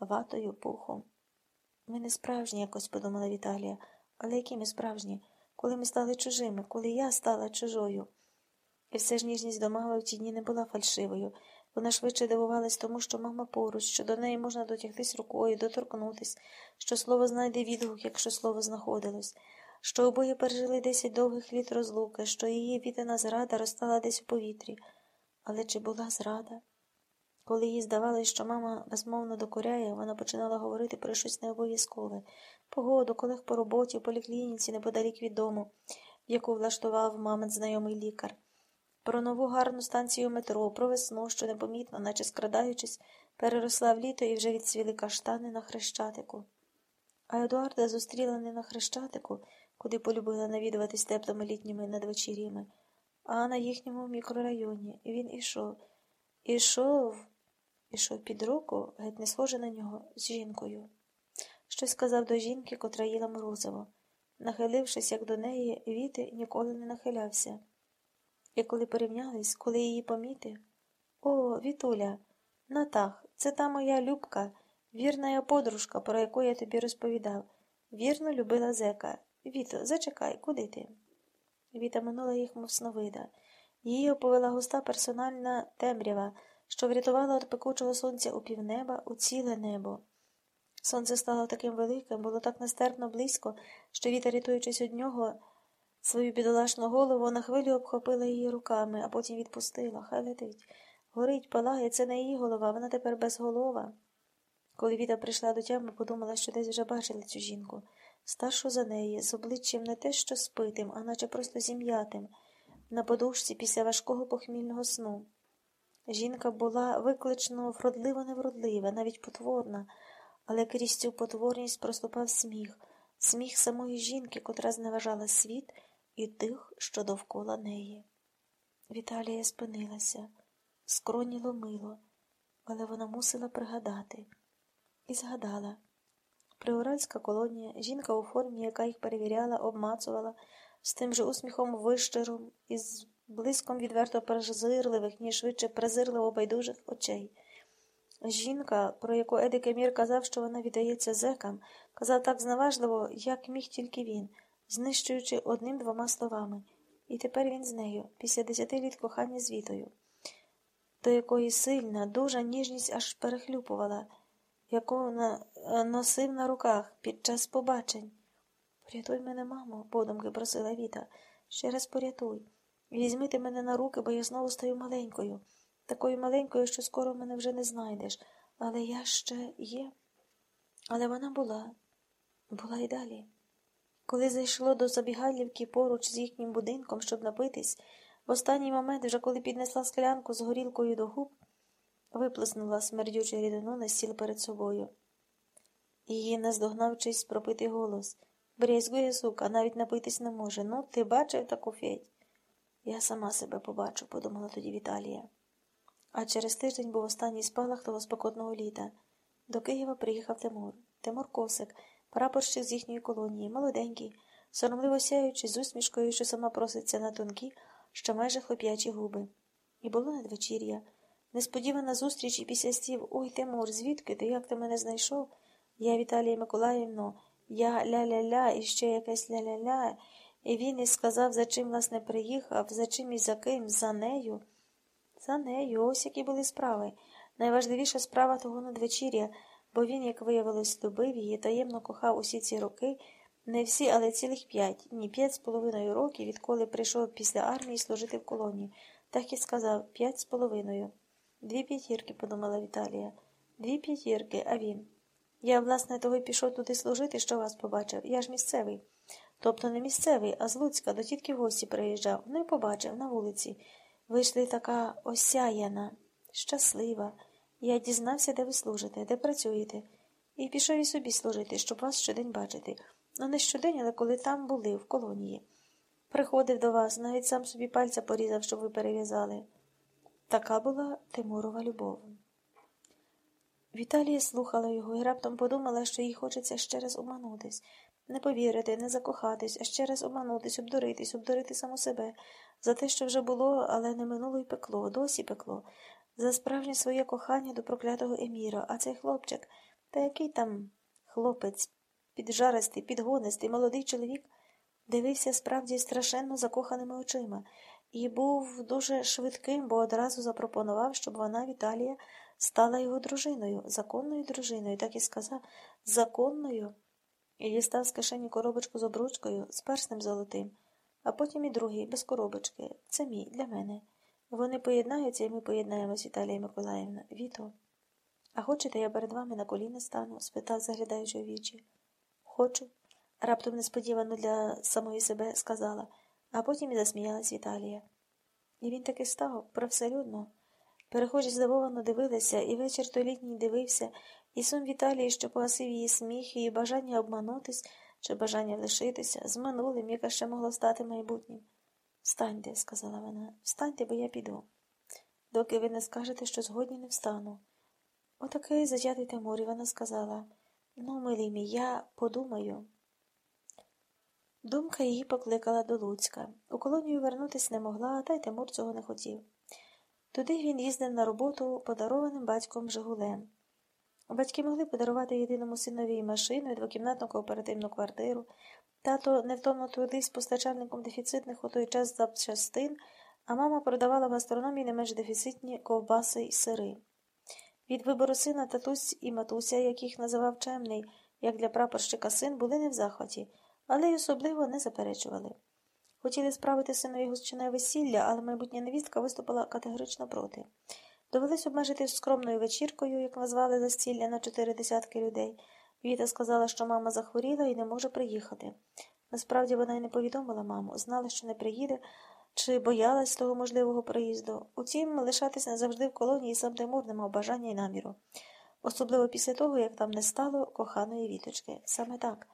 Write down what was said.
ватою, пухом. Ми не справжні, якось подумала Віталія, але які ми справжні, коли ми стали чужими, коли я стала чужою. І все ж ніжність до мами в ті дні не була фальшивою. Вона швидше дивувалась тому, що мама поруч, що до неї можна дотягтись рукою, доторкнутись, що слово знайде відгук, якщо слово знаходилось, що обоє пережили десять довгих літ розлуки, що її віддана зрада розстала десь у повітрі. Але чи була зрада? Коли їй здавалось, що мама безмовно докоряє, вона починала говорити про щось необов'язкове погоду, колег по роботі, в поліклініці, неподалік від дому, яку влаштував мамин знайомий лікар, про нову гарну станцію метро, про весну, що непомітно, наче скрадаючись, переросла в літо і вже відсвіли каштани на хрещатику. А Едуарда зустріла не на хрещатику, куди полюбила навідуватись теплими літніми надвечір'ями, а на їхньому мікрорайоні. Він ішов, ішов. Ішов під руку, геть не схоже на нього, з жінкою. Щось сказав до жінки, котра їла морозиво. Нахилившись, як до неї, Віти ніколи не нахилявся. І коли порівнялись, коли її помітив О, Вітуля, Натах, це та моя Любка, вірна я подружка, про яку я тобі розповідав. Вірно любила зека. Віто, зачекай, куди ти? Віта минула їх, мов сновида. Її оповела густа персональна темрява що врятувало від пекучого сонця у півнеба у ціле небо. Сонце стало таким великим, було так нестерпно близько, що вітер, рятуючись від нього, свою бідолашну голову на хвилю обхопила її руками, а потім відпустила. Хай летить. Горить, палає, це не її голова, вона тепер безголова. Коли Віта прийшла до тями, подумала, що десь вже бачила цю жінку, старшу за неї, з обличчям не те, що спитим, а наче просто зім'ятим, на подушці після важкого похмільного сну. Жінка була виклично вродливо невродлива, навіть потворна, але крізь цю потворність проступав сміх, сміх самої жінки, котра зневажала світ і тих, що довкола неї. Віталія спинилася, скроні ломило, але вона мусила пригадати. І згадала. Приуральська колонія, жінка у формі, яка їх перевіряла, обмацувала, з тим же усміхом вищером, із блиском відверто презирливих, ніж швидше презирливо байдужих очей. Жінка, про яку Едик Емір казав, що вона віддається зекам, казав так зневажливо, як міг тільки він, знищуючи одним двома словами. І тепер він з нею, після десяти літ кохання з вітою, до якої сильна, дуже ніжність аж перехлюпувала, яку носив на руках під час побачень. Порятуй мене, мамо, подумки просила Віта. Ще раз порятуй. Візьми ти мене на руки, бо я знову стаю маленькою, такою маленькою, що скоро мене вже не знайдеш. Але я ще є. Але вона була, була й далі. Коли зайшло до забігайлівки поруч з їхнім будинком, щоб напитись, в останній момент, вже коли піднесла склянку з горілкою до губ, виплеснула смердючу рідину на стіл перед собою. Її наздогнав чийсь пропитий голос. Брязгує сука, навіть напитись не може. Ну, ти бачив таку федь? Я сама себе побачу, подумала тоді Віталія. А через тиждень був останній спалах того спекотного літа. До Києва приїхав Тимур. Тимур Косик, прапорщик з їхньої колонії, молоденький, соромливо сяючи з усмішкою, що сама проситься на тонкі, що майже хлоп'ячі губи. І було надвечір'я. Несподівана зустріч і після стів Ой, Тимур, звідки ти? Як ти мене знайшов? Я Віталія Миколаївно, я ля-ля-ля, і ще якась ля-ля-ля. І він і сказав, за чим власне приїхав, за чим і за ким, за нею. За нею, ось які були справи. Найважливіша справа того надвечір'я, бо він, як виявилось, любив її, таємно кохав усі ці роки, не всі, але цілих п'ять, ні п'ять з половиною років, відколи прийшов після армії служити в колонії. Так і сказав п'ять з половиною. Дві п'ятірки, подумала Віталія. Дві п'ятірки, а він. Я, власне, того й пішов туди служити, що вас побачив. Я ж місцевий. Тобто не місцевий, а з Луцька до тітки в гості приїжджав, ну і побачив на вулиці. Вийшли така осяяна, щаслива. Я дізнався, де ви служите, де працюєте, і пішов і собі служити, щоб вас щодень бачити. Ну, не щодень, але коли там були, в колонії. Приходив до вас, навіть сам собі пальця порізав, щоб ви перев'язали. Така була Тимурова любов. Віталія слухала його і раптом подумала, що їй хочеться ще раз обманутись. Не повірити, не закохатись, а ще раз обманутись, обдуритись, обдурити саму себе за те, що вже було, але не минуло й пекло, досі пекло, за справжнє своє кохання до проклятого Еміра, а цей хлопчик Та який там хлопець, піджаристий, підгонистий, молодий чоловік дивився справді страшенно закоханими очима і був дуже швидким, бо одразу запропонував, щоб вона, Віталія, стала його дружиною, законною дружиною, так і сказав, законною, і дістав з кишені коробочку з обручкою, з перснем золотим, а потім і другий, без коробочки. Це мій, для мене. Вони поєднаються, і ми поєднаємось, Віталія Миколаївна. Віто. А хочете, я перед вами на коліна стану? спитав, заглядаючи у вічі. Хочу, раптом несподівано для самої себе сказала, а потім і засміялась Віталія. І він таки став, привселюдно. Перехожі здивовано дивилися, і вечір той літній дивився, і сум Віталії, що погасив її сміх, її бажання обманутись чи бажання лишитися з минулим, яке ще могло стати майбутнім. Встаньте, сказала вона, встаньте, бо я піду. Доки ви не скажете, що згодні не встану. Отакий затятий Тимур, і вона сказала Ну, милий мій, я подумаю. Думка її покликала до Луцька. У колонію вернутись не могла, та й Тимур цього не хотів. Туди він їздив на роботу подарованим батьком Жигулем. Батьки могли подарувати єдиному синові машину і двокімнатну кооперативну квартиру. Тато невтомно трудився постачальником дефіцитних у той час запчастин, а мама продавала в гастрономії не менш дефіцитні ковбаси й сири. Від вибору сина татусь і матуся, яких називав чемний, як для прапорщика син, були не в захваті, але й особливо не заперечували. Хотіли справити синові гостчине весілля, але майбутня невістка виступила категорично проти. Довелось обмежитись скромною вечіркою, як назвали застілля на чотири десятки людей. Віта сказала, що мама захворіла і не може приїхати. Насправді вона й не повідомила маму, знала, що не приїде, чи боялась того можливого приїзду. Утім, лишатись назавжди в колонії сам Тимур не мав бажання і наміру. Особливо після того, як там не стало коханої віточки. Саме так.